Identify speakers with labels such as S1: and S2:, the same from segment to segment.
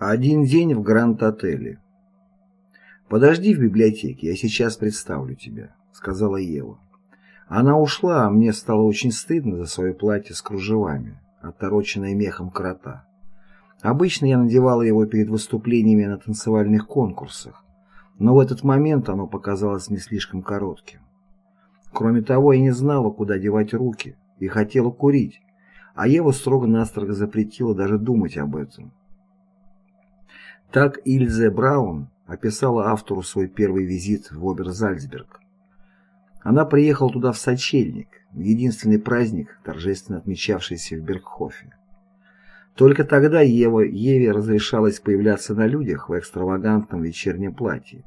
S1: Один день в Гранд-отеле. «Подожди в библиотеке, я сейчас представлю тебя», — сказала Ева. Она ушла, а мне стало очень стыдно за свое платье с кружевами, отороченное мехом крота. Обычно я надевала его перед выступлениями на танцевальных конкурсах, но в этот момент оно показалось мне слишком коротким. Кроме того, я не знала, куда девать руки, и хотела курить, а Ева строго-настрого запретила даже думать об этом. Так Ильзе Браун описала автору свой первый визит в Оберзальцберг. Она приехала туда в сочельник, в единственный праздник, торжественно отмечавшийся в Бергхофе. Только тогда Ева, Еве разрешалось появляться на людях в экстравагантном вечернем платье,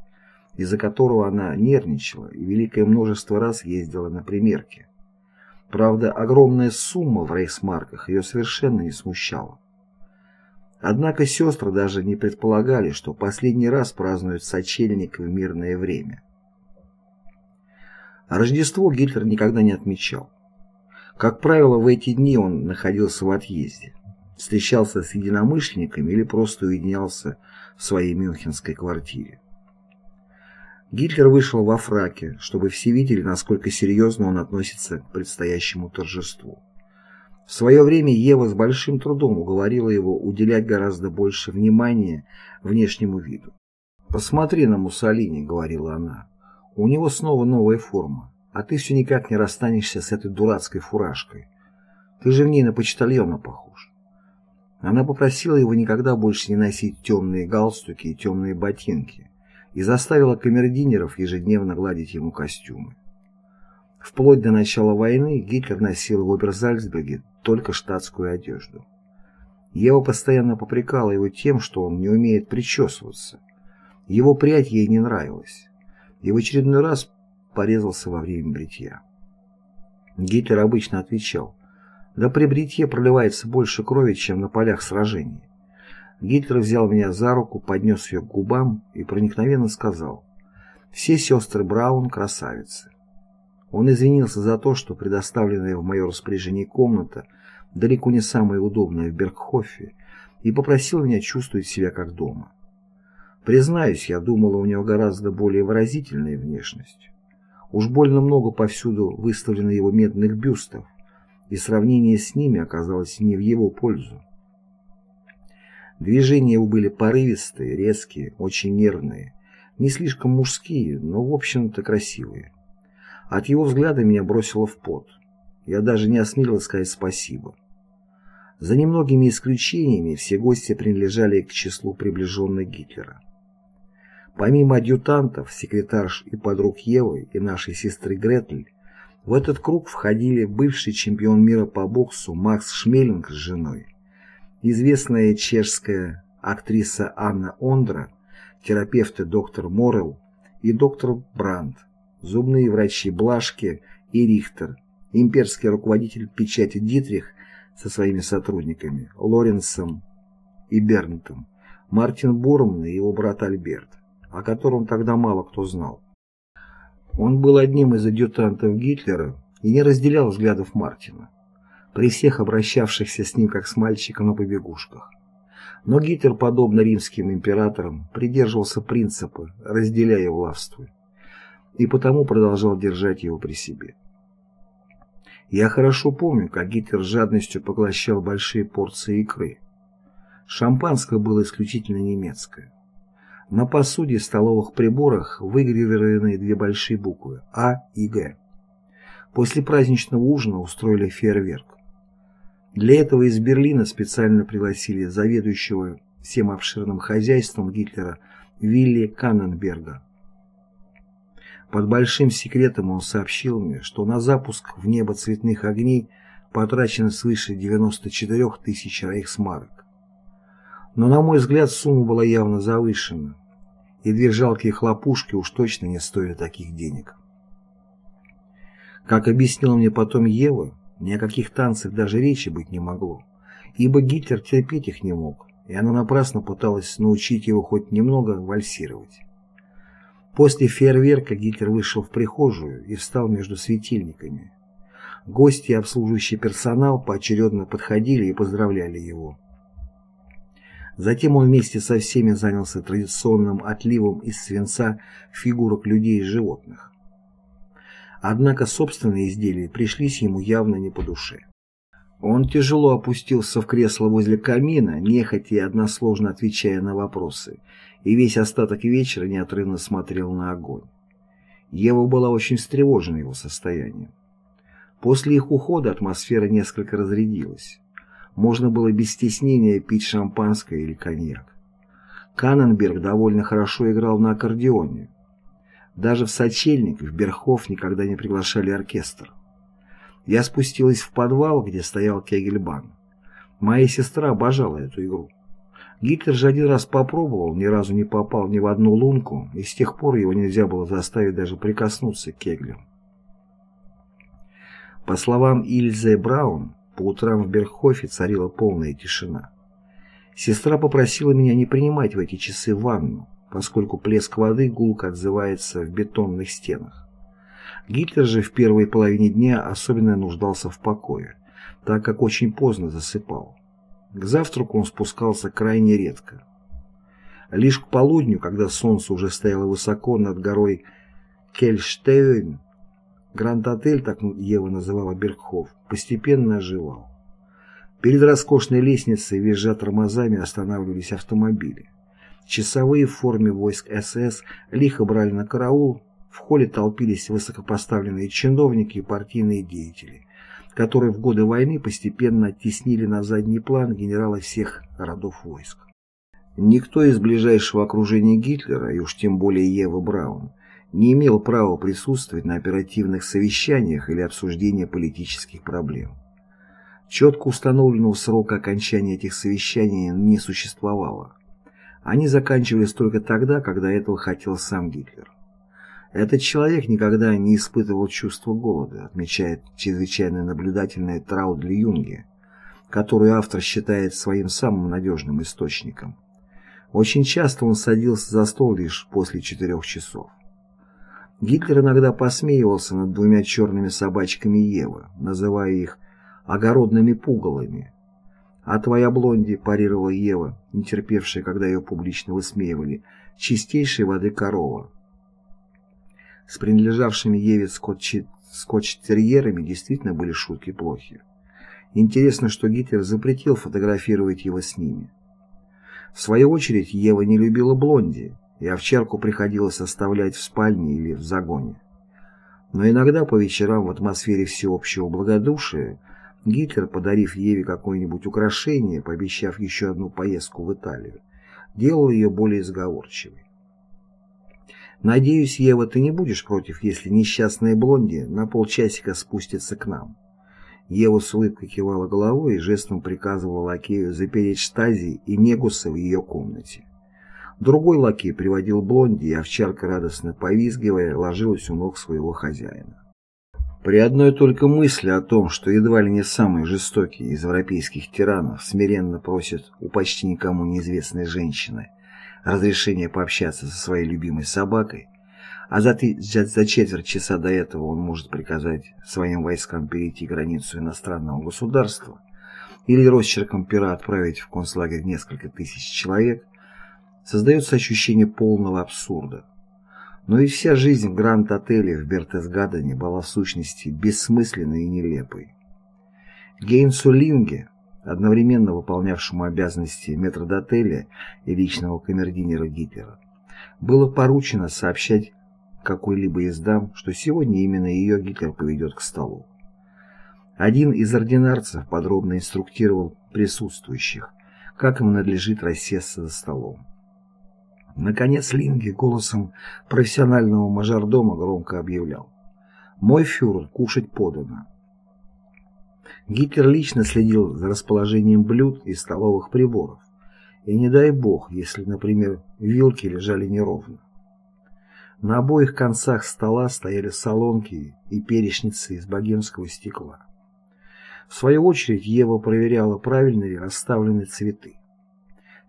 S1: из-за которого она нервничала и великое множество раз ездила на примерки. Правда, огромная сумма в рейхсмарках ее совершенно не смущала. Однако сестры даже не предполагали, что последний раз празднуют сочельник в мирное время. Рождество Гитлер никогда не отмечал. Как правило, в эти дни он находился в отъезде, встречался с единомышленниками или просто уединялся в своей мюнхенской квартире. Гитлер вышел во фраке, чтобы все видели, насколько серьезно он относится к предстоящему торжеству. В свое время Ева с большим трудом уговорила его уделять гораздо больше внимания внешнему виду. «Посмотри на Муссолини», — говорила она. «У него снова новая форма, а ты все никак не расстанешься с этой дурацкой фуражкой. Ты же в ней на почтальона похож». Она попросила его никогда больше не носить темные галстуки и темные ботинки и заставила камердинеров ежедневно гладить ему костюмы. Вплоть до начала войны Гитлер носил в Оберзальцберге только штатскую одежду. Ева постоянно попрекала его тем, что он не умеет причесываться. Его прядь ей не нравилась. И в очередной раз порезался во время бритья. Гитлер обычно отвечал, «Да при бритье проливается больше крови, чем на полях сражений». Гитлер взял меня за руку, поднес ее к губам и проникновенно сказал, «Все сестры Браун красавицы. Он извинился за то, что предоставленная в мое распоряжение комната далеко не самая удобная в Бергхофе, и попросил меня чувствовать себя как дома. Признаюсь, я думала, у него гораздо более выразительная внешность. Уж больно много повсюду выставлено его медных бюстов, и сравнение с ними оказалось не в его пользу. Движения его были порывистые, резкие, очень нервные, не слишком мужские, но в общем-то красивые. От его взгляда меня бросило в пот. Я даже не осмелилась сказать спасибо. За немногими исключениями все гости принадлежали к числу приближенных Гитлера. Помимо адъютантов, секретарш и подруг Евы и нашей сестры Гретль, в этот круг входили бывший чемпион мира по боксу Макс Шмелинг с женой, известная чешская актриса Анна Ондра, терапевты доктор Морел и доктор Брандт, зубные врачи Блашки и Рихтер, имперский руководитель печати Дитрих со своими сотрудниками Лоренсом и Бернтом, Мартин Бурман и его брат Альберт, о котором тогда мало кто знал. Он был одним из адъютантов Гитлера и не разделял взглядов Мартина, при всех обращавшихся с ним как с мальчиком на побегушках. Но Гитлер, подобно римским императорам, придерживался принципа «разделяя властвуй» и потому продолжал держать его при себе. Я хорошо помню, как Гитлер жадностью поглощал большие порции икры. Шампанское было исключительно немецкое. На посуде и столовых приборах выгравированы две большие буквы А и Г. После праздничного ужина устроили фейерверк. Для этого из Берлина специально пригласили заведующего всем обширным хозяйством Гитлера Вилли Канненберга. Под большим секретом он сообщил мне, что на запуск в небо цветных огней потрачено свыше 94 тысяч рейхсмарок. Но, на мой взгляд, сумма была явно завышена, и две жалкие хлопушки уж точно не стоили таких денег. Как объяснила мне потом Ева, ни о каких танцах даже речи быть не могло, ибо Гитлер терпеть их не мог, и она напрасно пыталась научить его хоть немного вальсировать. После фейерверка Гитлер вышел в прихожую и встал между светильниками. Гости и обслуживающий персонал поочередно подходили и поздравляли его. Затем он вместе со всеми занялся традиционным отливом из свинца фигурок людей и животных. Однако собственные изделия пришлись ему явно не по душе. Он тяжело опустился в кресло возле камина, нехотя и односложно отвечая на вопросы, и весь остаток вечера неотрывно смотрел на огонь. Ева была очень встревожена его состоянием. После их ухода атмосфера несколько разрядилась. Можно было без стеснения пить шампанское или коньяк. Канненберг довольно хорошо играл на аккордеоне. Даже в сочельник в Берхов никогда не приглашали оркестр. Я спустилась в подвал, где стоял Кегельбан. Моя сестра обожала эту игру. Гитлер же один раз попробовал, ни разу не попал ни в одну лунку, и с тех пор его нельзя было заставить даже прикоснуться к кеглям. По словам Ильзе Браун, по утрам в Бергхофе царила полная тишина. Сестра попросила меня не принимать в эти часы ванну, поскольку плеск воды гулко отзывается в бетонных стенах. Гитлер же в первой половине дня особенно нуждался в покое, так как очень поздно засыпал. К завтраку он спускался крайне редко. Лишь к полудню, когда солнце уже стояло высоко над горой Кельштейн, Гранд-отель, так Ева называла Бергхоф, постепенно оживал. Перед роскошной лестницей, визжа тормозами, останавливались автомобили. Часовые в форме войск СС лихо брали на караул, в холле толпились высокопоставленные чиновники и партийные деятели, которые в годы войны постепенно оттеснили на задний план генерала всех родов войск. Никто из ближайшего окружения Гитлера, и уж тем более Ева Браун, не имел права присутствовать на оперативных совещаниях или обсуждении политических проблем. Четко установленного срока окончания этих совещаний не существовало. Они заканчивались только тогда, когда этого хотел сам Гитлер. Этот человек никогда не испытывал чувства голода, отмечает чрезвычайно наблюдательная Траудли Юнге, которую автор считает своим самым надежным источником. Очень часто он садился за стол лишь после четырех часов. Гитлер иногда посмеивался над двумя черными собачками Евы, называя их «огородными пугалами». «А твоя блонди», — парировала Ева, не терпевшая, когда ее публично высмеивали, «чистейшей воды корова». С принадлежавшими Еве скотч-терьерами действительно были шутки плохи. Интересно, что Гитлер запретил фотографировать его с ними. В свою очередь, Ева не любила блонди, и овчарку приходилось оставлять в спальне или в загоне. Но иногда по вечерам в атмосфере всеобщего благодушия Гитлер, подарив Еве какое-нибудь украшение, пообещав еще одну поездку в Италию, делал ее более сговорчивой. «Надеюсь, Ева, ты не будешь против, если несчастная Блонди на полчасика спустится к нам». Ева с улыбкой кивала головой и жестом приказывала лакею запереть штази и негуса в ее комнате. Другой лакей приводил блонди, и овчарка, радостно повизгивая, ложилась у ног своего хозяина. При одной только мысли о том, что едва ли не самый жестокий из европейских тиранов смиренно просит у почти никому неизвестной женщины разрешения пообщаться со своей любимой собакой, а за, за четверть часа до этого он может приказать своим войскам перейти границу иностранного государства или росчерком пера отправить в концлагерь несколько тысяч человек, создается ощущение полного абсурда. Но и вся жизнь в Гранд-отеле в Бертесгадене была в сущности бессмысленной и нелепой. Гейнсу Линге, одновременно выполнявшему обязанности метрдотеля и личного камердинера Гитлера, было поручено сообщать какой-либо из дам, что сегодня именно ее Гитлер поведет к столу. Один из ординарцев подробно инструктировал присутствующих, как им надлежит рассесться за столом. Наконец Линги голосом профессионального мажордома громко объявлял. «Мой фюрер, кушать подано». Гитлер лично следил за расположением блюд и столовых приборов. И не дай бог, если, например, вилки лежали неровно. На обоих концах стола стояли солонки и перечницы из богемского стекла. В свою очередь Ева проверяла, правильно ли расставлены цветы.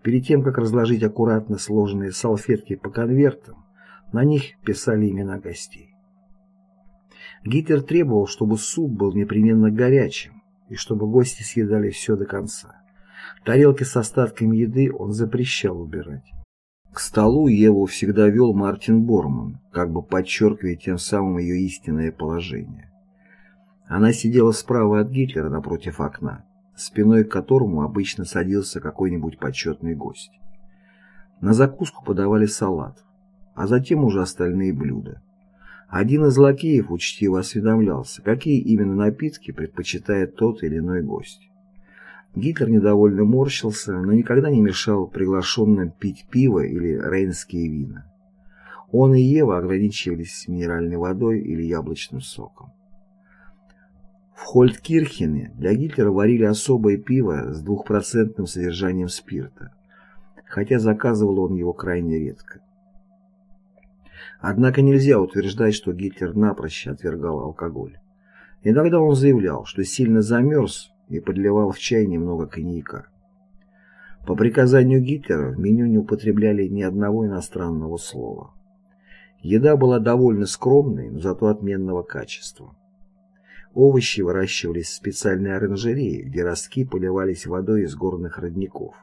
S1: Перед тем, как разложить аккуратно сложенные салфетки по конвертам, на них писали имена гостей. Гитлер требовал, чтобы суп был непременно горячим и чтобы гости съедали все до конца. Тарелки с остатками еды он запрещал убирать. К столу Еву всегда вел Мартин Борман, как бы подчеркивая тем самым ее истинное положение. Она сидела справа от Гитлера напротив окна, спиной к которому обычно садился какой-нибудь почетный гость. На закуску подавали салат, а затем уже остальные блюда. Один из лакеев учтиво осведомлялся, какие именно напитки предпочитает тот или иной гость. Гитлер недовольно морщился, но никогда не мешал приглашенным пить пиво или рейнские вина. Он и Ева ограничивались минеральной водой или яблочным соком. В Хольткирхене для Гитлера варили особое пиво с двухпроцентным содержанием спирта, хотя заказывал он его крайне редко. Однако нельзя утверждать, что Гитлер напрочь отвергал алкоголь. Иногда он заявлял, что сильно замерз и подливал в чай немного коньяка. По приказанию Гитлера в меню не употребляли ни одного иностранного слова. Еда была довольно скромной, но зато отменного качества. Овощи выращивались в специальной оранжерее, где ростки поливались водой из горных родников.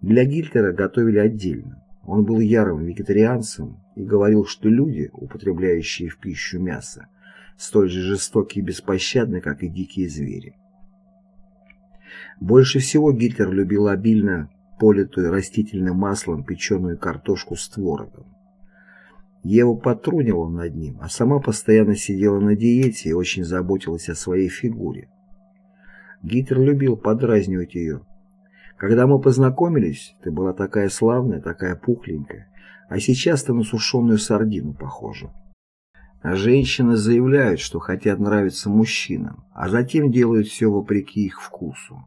S1: Для Гитлера готовили отдельно. Он был ярым вегетарианцем и говорил, что люди, употребляющие в пищу мясо, столь же жестоки и беспощадны, как и дикие звери. Больше всего Гитлер любил обильно политую растительным маслом печеную картошку с творогом. Ева потрунивала над ним, а сама постоянно сидела на диете и очень заботилась о своей фигуре. Гитлер любил подразнивать ее. Когда мы познакомились, ты была такая славная, такая пухленькая, а сейчас ты на сушеную сардину похожа. А женщины заявляют, что хотят нравиться мужчинам, а затем делают все вопреки их вкусу.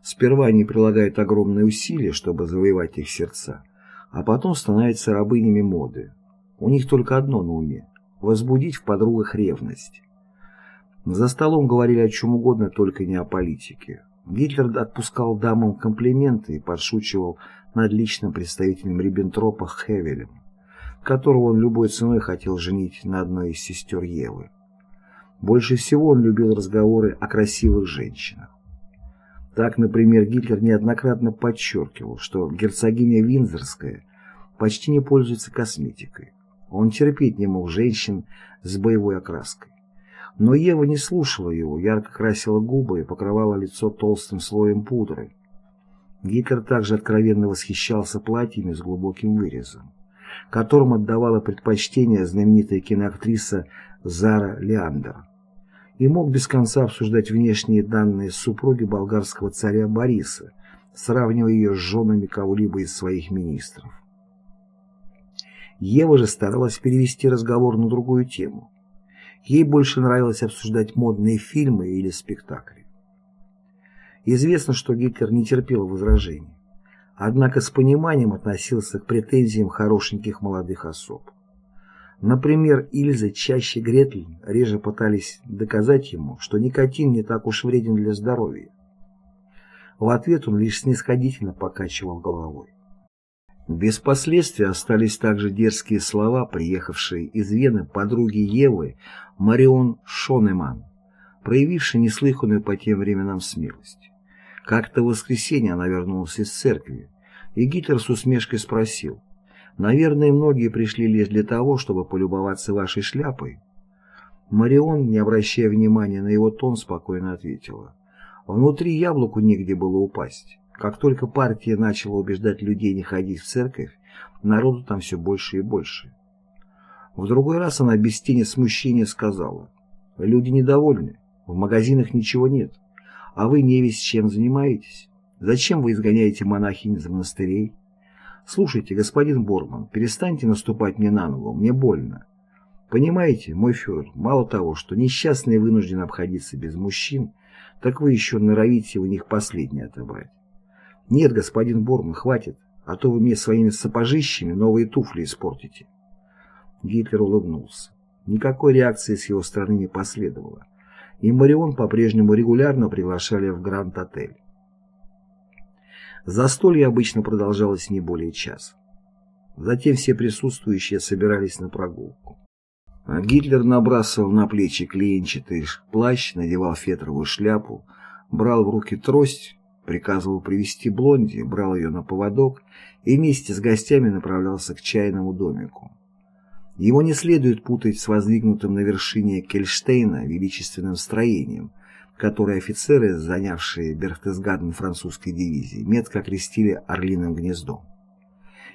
S1: Сперва они прилагают огромные усилия, чтобы завоевать их сердца, а потом становятся рабынями моды. У них только одно на уме – возбудить в подругах ревность. За столом говорили о чем угодно, только не о политике. Гитлер отпускал дамам комплименты и подшучивал над личным представителем Риббентропа Хевелем, которого он любой ценой хотел женить на одной из сестер Евы. Больше всего он любил разговоры о красивых женщинах. Так, например, Гитлер неоднократно подчеркивал, что герцогиня Виндзорская почти не пользуется косметикой. Он терпеть не мог женщин с боевой окраской. Но Ева не слушала его, ярко красила губы и покрывала лицо толстым слоем пудры. Гитлер также откровенно восхищался платьями с глубоким вырезом, которым отдавала предпочтение знаменитая киноактриса Зара Леандер, и мог без конца обсуждать внешние данные супруги болгарского царя Бориса, сравнивая ее с женами кого-либо из своих министров. Ева же старалась перевести разговор на другую тему. Ей больше нравилось обсуждать модные фильмы или спектакли. Известно, что Гитлер не терпел возражений, однако с пониманием относился к претензиям хорошеньких молодых особ. Например, Ильза чаще Гретль реже пытались доказать ему, что никотин не так уж вреден для здоровья. В ответ он лишь снисходительно покачивал головой. Без последствий остались также дерзкие слова, приехавшие из Вены подруги Евы Марион Шонеман, проявившей неслыханную по тем временам смелость. Как-то в воскресенье она вернулась из церкви, и Гитлер с усмешкой спросил, «Наверное, многие пришли лишь для того, чтобы полюбоваться вашей шляпой?» Марион, не обращая внимания на его тон, спокойно ответила, «Внутри яблоку негде было упасть». Как только партия начала убеждать людей не ходить в церковь, народу там все больше и больше. В другой раз она без тени смущения сказала, «Люди недовольны, в магазинах ничего нет, а вы не весь чем занимаетесь. Зачем вы изгоняете монахинь из монастырей? Слушайте, господин Борман, перестаньте наступать мне на ногу, мне больно. Понимаете, мой фюрер, мало того, что несчастные вынуждены обходиться без мужчин, так вы еще норовите у них последнее отобрать. «Нет, господин Борман, хватит, а то вы мне своими сапожищами новые туфли испортите». Гитлер улыбнулся. Никакой реакции с его стороны не последовало, и Марион по-прежнему регулярно приглашали в Гранд-отель. Застолье обычно продолжалось не более часа. Затем все присутствующие собирались на прогулку. Гитлер набрасывал на плечи клеенчатый плащ, надевал фетровую шляпу, брал в руки трость приказывал привести Блонди, брал ее на поводок и вместе с гостями направлялся к чайному домику. Его не следует путать с воздвигнутым на вершине Кельштейна величественным строением, которое офицеры, занявшие Берхтесгаден французской дивизии, метко окрестили «Орлиным гнездом».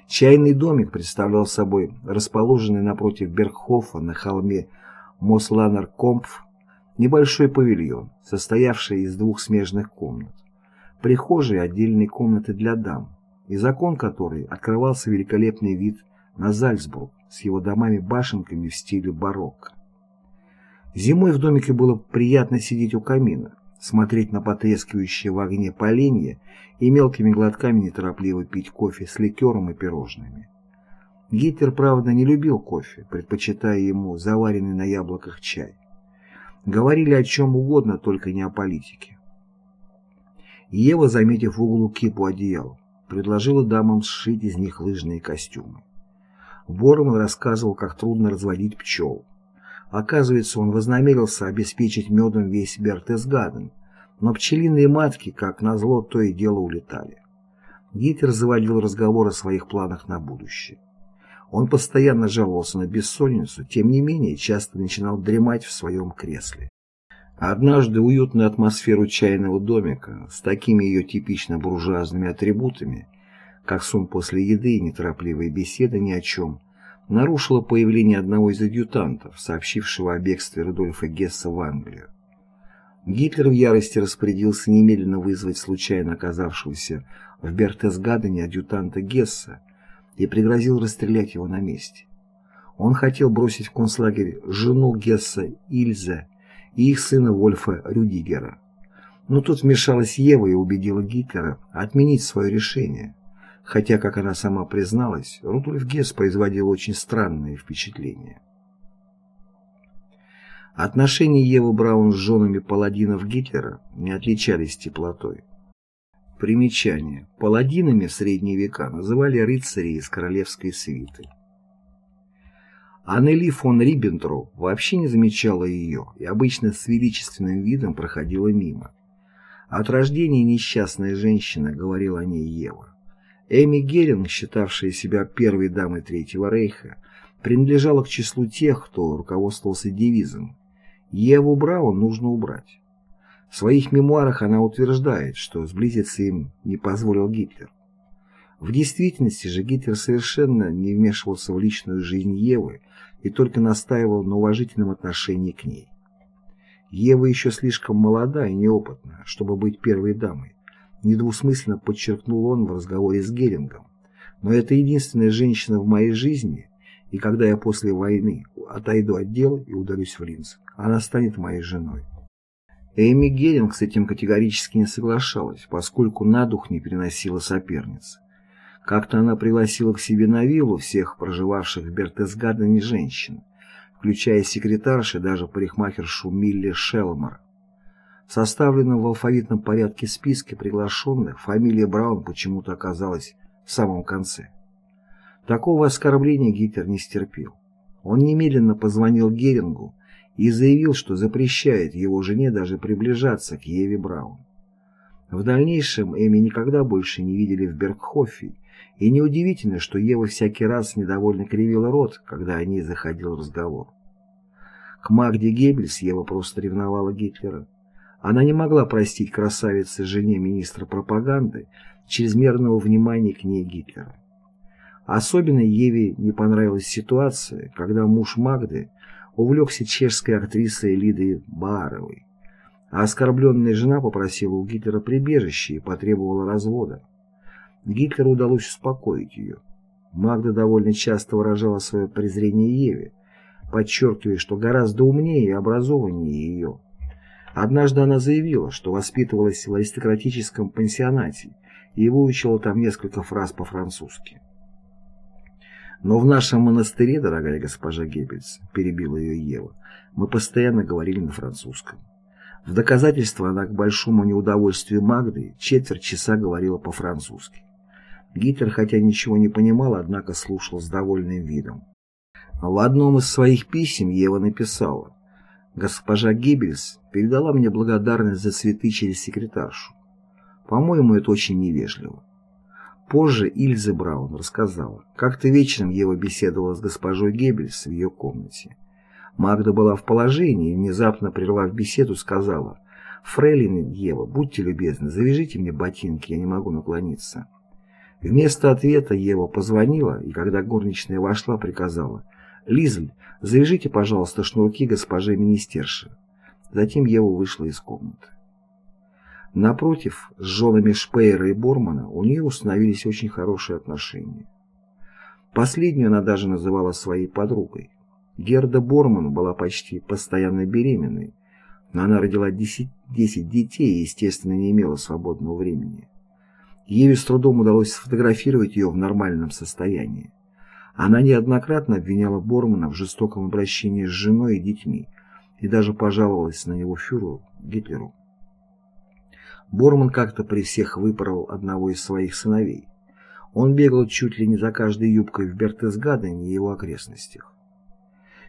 S1: Чайный домик представлял собой расположенный напротив Бергхофа на холме Мосланер-Компф небольшой павильон, состоявший из двух смежных комнат. Прихожей отдельные комнаты для дам, из окон которой открывался великолепный вид на Зальцбург с его домами-башенками в стиле барокко. Зимой в домике было приятно сидеть у камина, смотреть на потрескивающее в огне поленье и мелкими глотками неторопливо пить кофе с ликером и пирожными. Гитлер, правда, не любил кофе, предпочитая ему заваренный на яблоках чай. Говорили о чем угодно, только не о политике. Ева, заметив в углу кипу одеял, предложила дамам сшить из них лыжные костюмы. Борман рассказывал, как трудно разводить пчел. Оказывается, он вознамерился обеспечить медом весь Бертесгаден, но пчелиные матки, как назло, то и дело улетали. Гитлер заводил разговор о своих планах на будущее. Он постоянно жаловался на бессонницу, тем не менее часто начинал дремать в своем кресле. Однажды уютную атмосферу чайного домика с такими ее типично буржуазными атрибутами, как сон после еды и неторопливая беседа ни о чем, нарушило появление одного из адъютантов, сообщившего о бегстве Рудольфа Гесса в Англию. Гитлер в ярости распорядился немедленно вызвать случайно оказавшегося в Бертесгадене адъютанта Гесса и пригрозил расстрелять его на месте. Он хотел бросить в концлагерь жену Гесса Ильзе и их сына Вольфа Рюдигера. Но тут вмешалась Ева и убедила Гитлера отменить свое решение – хотя, как она сама призналась, Рудольф Гесс производил очень странное впечатление. Отношения Евы Браун с женами паладинов Гитлера не отличались теплотой. Примечание. Паладинами в средние века называли рыцарей из королевской свиты. Аннели фон Риббентроп вообще не замечала ее и обычно с величественным видом проходила мимо. От рождения несчастная женщина, говорила о ней Ева. Эми Геринг, считавшая себя первой дамой Третьего Рейха, принадлежала к числу тех, кто руководствовался девизом «Еву Браун нужно убрать». В своих мемуарах она утверждает, что сблизиться им не позволил Гитлер. В действительности же Гитлер совершенно не вмешивался в личную жизнь Евы и только настаивал на уважительном отношении к ней. Ева еще слишком молода и неопытна, чтобы быть первой дамой недвусмысленно подчеркнул он в разговоре с Герингом. Но это единственная женщина в моей жизни, и когда я после войны отойду от дела и удалюсь в Линц, она станет моей женой. Эми Геринг с этим категорически не соглашалась, поскольку на дух не переносила соперниц. Как-то она пригласила к себе на виллу всех проживавших в Бертесгадене женщин, включая секретарши даже парикмахершу Милли Шелмар. В составленном в алфавитном порядке списке приглашенных фамилия Браун почему-то оказалась в самом конце. Такого оскорбления Гитлер не стерпел. Он немедленно позвонил Герингу и заявил, что запрещает его жене даже приближаться к Еве Браун. В дальнейшем Эми никогда больше не видели в Бергхофе, и неудивительно, что Ева всякий раз недовольно кривила рот, когда о ней заходил разговор. К Магде Геббельс Ева просто ревновала Гитлера. Она не могла простить красавице жене министра пропаганды чрезмерного внимания к ней Гитлера. Особенно Еве не понравилась ситуация, когда муж Магды увлекся чешской актрисой Лидой Бааровой, а оскорбленная жена попросила у Гитлера прибежище и потребовала развода. Гитлеру удалось успокоить ее. Магда довольно часто выражала свое презрение Еве, подчеркивая, что гораздо умнее и образованнее ее. Однажды она заявила, что воспитывалась в аристократическом пансионате и выучила там несколько фраз по-французски. «Но в нашем монастыре, дорогая госпожа Геббельс, — перебила ее Ева, — мы постоянно говорили на французском. В доказательство она к большому неудовольствию Магды четверть часа говорила по-французски. Гитлер, хотя ничего не понимал, однако слушал с довольным видом. В одном из своих писем Ева написала Госпожа Гиббельс передала мне благодарность за цветы через секретаршу. По-моему, это очень невежливо. Позже Ильза Браун рассказала, как-то вечером Ева беседовала с госпожой Геббельс в ее комнате. Магда была в положении и, внезапно прервав беседу, сказала, «Фрейлин Ева, будьте любезны, завяжите мне ботинки, я не могу наклониться». Вместо ответа Ева позвонила, и когда горничная вошла, приказала, «Лизель, завяжите, пожалуйста, шнурки госпоже министерши». Затем Ева вышла из комнаты. Напротив, с женами Шпейера и Бормана у нее установились очень хорошие отношения. Последнюю она даже называла своей подругой. Герда Борман была почти постоянно беременной, но она родила 10, 10 детей и, естественно, не имела свободного времени. Еве с трудом удалось сфотографировать ее в нормальном состоянии. Она неоднократно обвиняла Бормана в жестоком обращении с женой и детьми и даже пожаловалась на него фюреру Гитлеру. Борман как-то при всех выпорол одного из своих сыновей. Он бегал чуть ли не за каждой юбкой в Бертесгадене и его окрестностях.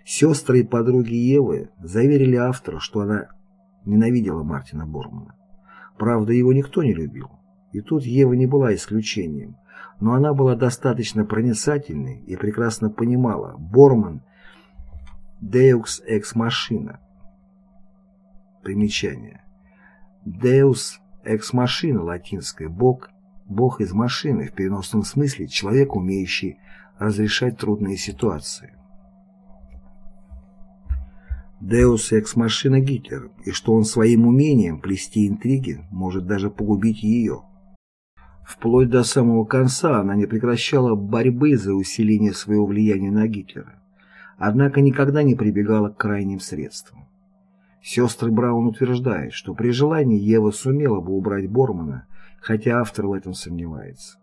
S1: Сестры и подруги Евы заверили автора, что она ненавидела Мартина Бормана. Правда, его никто не любил. И тут Ева не была исключением, но она была достаточно проницательной и прекрасно понимала, Борман – Deus ex machina. Примечание. Deus Экс-машина латинская, бог, бог из машины, в переносном смысле человек, умеющий разрешать трудные ситуации. Деус экс-машина Гитлер, и что он своим умением плести интриги может даже погубить ее. Вплоть до самого конца она не прекращала борьбы за усиление своего влияния на Гитлера, однако никогда не прибегала к крайним средствам. Сестры Браун утверждают, что при желании Ева сумела бы убрать Бормана, хотя автор в этом сомневается.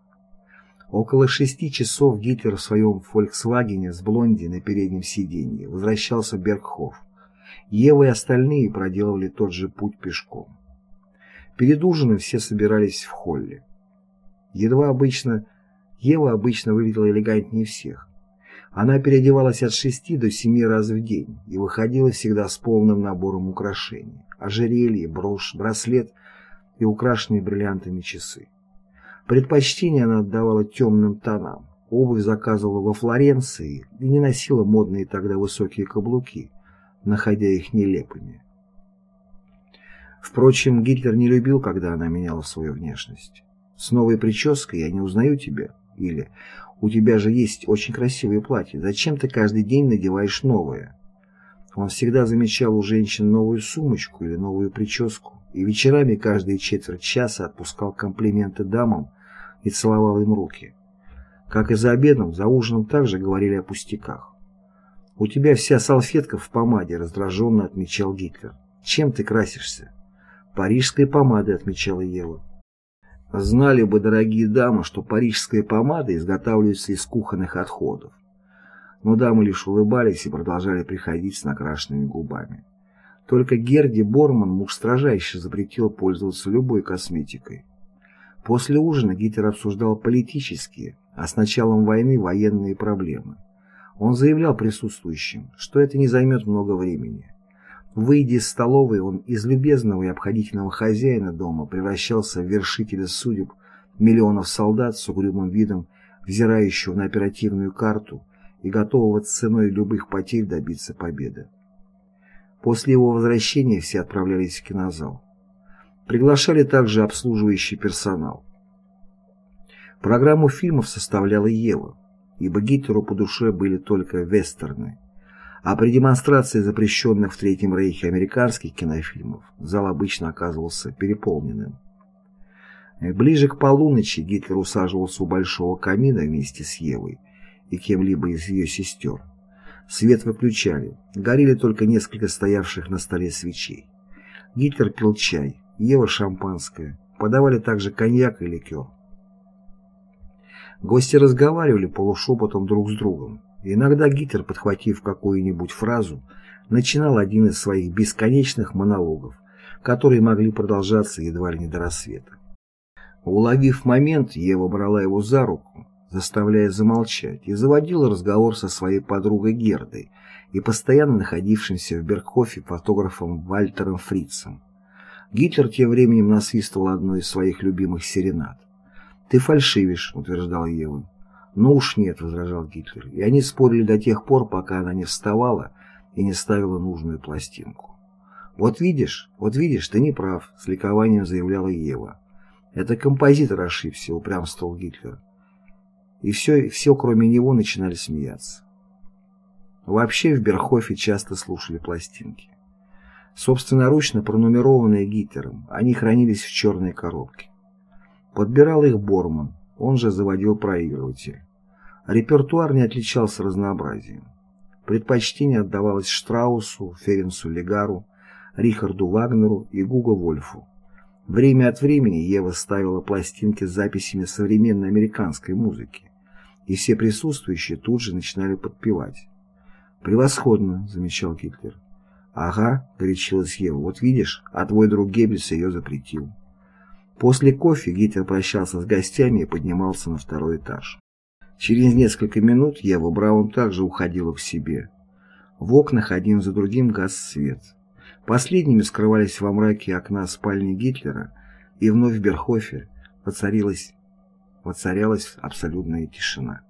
S1: Около шести часов Гитлер в своем «Фольксвагене» с Блонди на переднем сиденье возвращался в Бергхоф. Ева и остальные проделывали тот же путь пешком. Перед ужином все собирались в холле. Едва обычно, Ева обычно выглядела элегантнее всех. Она переодевалась от шести до семи раз в день и выходила всегда с полным набором украшений. Ожерелье, брошь, браслет и украшенные бриллиантами часы. Предпочтение она отдавала темным тонам. Обувь заказывала во Флоренции и не носила модные тогда высокие каблуки, находя их нелепыми. Впрочем, Гитлер не любил, когда она меняла свою внешность. «С новой прической я не узнаю тебя» или у тебя же есть очень красивые платья. Зачем ты каждый день надеваешь новое? Он всегда замечал у женщин новую сумочку или новую прическу, и вечерами каждые четверть часа отпускал комплименты дамам и целовал им руки. Как и за обедом, за ужином также говорили о пустяках. «У тебя вся салфетка в помаде», — раздраженно отмечал Гитлер. «Чем ты красишься?» «Парижской помадой», — отмечала Ева. Знали бы, дорогие дамы, что парижская помада изготавливается из кухонных отходов. Но дамы лишь улыбались и продолжали приходить с накрашенными губами. Только Герди Борман муж строжайше запретил пользоваться любой косметикой. После ужина Гитлер обсуждал политические, а с началом войны военные проблемы. Он заявлял присутствующим, что это не займет много времени. Выйдя из столовой, он из любезного и обходительного хозяина дома превращался в вершителя судеб миллионов солдат с угрюмым видом, взирающего на оперативную карту и готового ценой любых потерь добиться победы. После его возвращения все отправлялись в кинозал. Приглашали также обслуживающий персонал. Программу фильмов составляла Ева, ибо Гитлеру по душе были только вестерны а при демонстрации запрещенных в Третьем Рейхе американских кинофильмов зал обычно оказывался переполненным. Ближе к полуночи Гитлер усаживался у большого камина вместе с Евой и кем-либо из ее сестер. Свет выключали, горели только несколько стоявших на столе свечей. Гитлер пил чай, Ева шампанское, подавали также коньяк и ликер. Гости разговаривали полушепотом друг с другом, Иногда Гитлер, подхватив какую-нибудь фразу, начинал один из своих бесконечных монологов, которые могли продолжаться едва ли не до рассвета. Уловив момент, Ева брала его за руку, заставляя замолчать, и заводила разговор со своей подругой Гердой и постоянно находившимся в Бергхофе фотографом Вальтером Фрицем. Гитлер тем временем насвистывал одну из своих любимых серенад. «Ты фальшивишь», — утверждала Ева. «Ну уж нет», — возражал Гитлер. И они спорили до тех пор, пока она не вставала и не ставила нужную пластинку. «Вот видишь, вот видишь, ты не прав», — с ликованием заявляла Ева. «Это композитор ошибся», — упрямствовал Гитлер. И все, все, кроме него, начинали смеяться. Вообще в Берхофе часто слушали пластинки. Собственноручно пронумерованные Гитлером, они хранились в черной коробке. Подбирал их Борман, он же заводил проигрыватель. Репертуар не отличался разнообразием. Предпочтение отдавалось Штраусу, Ференсу Легару, Рихарду Вагнеру и Гуго Вольфу. Время от времени Ева ставила пластинки с записями современной американской музыки, и все присутствующие тут же начинали подпевать. «Превосходно», — замечал Гитлер. «Ага», — горячилась Ева, — «вот видишь, а твой друг Геббельс ее запретил». После кофе Гитлер прощался с гостями и поднимался на второй этаж. Через несколько минут Ева Браун также уходила к себе. В окнах один за другим гас свет. Последними скрывались во мраке окна спальни Гитлера, и вновь в Берхофе воцарилась, воцарялась абсолютная тишина.